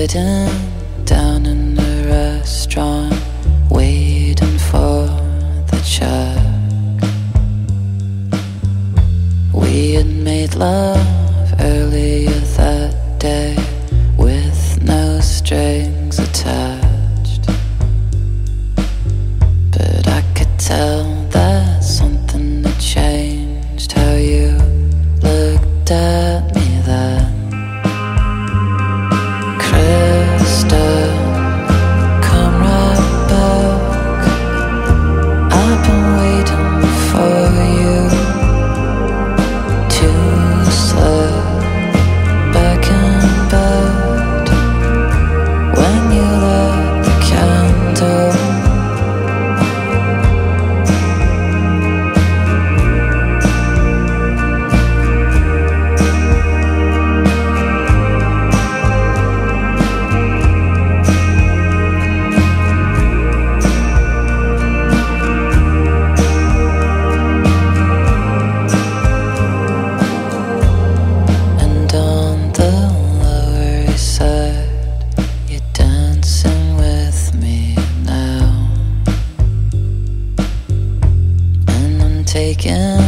sitting down in a restaurant waiting for the check. We had made love. Door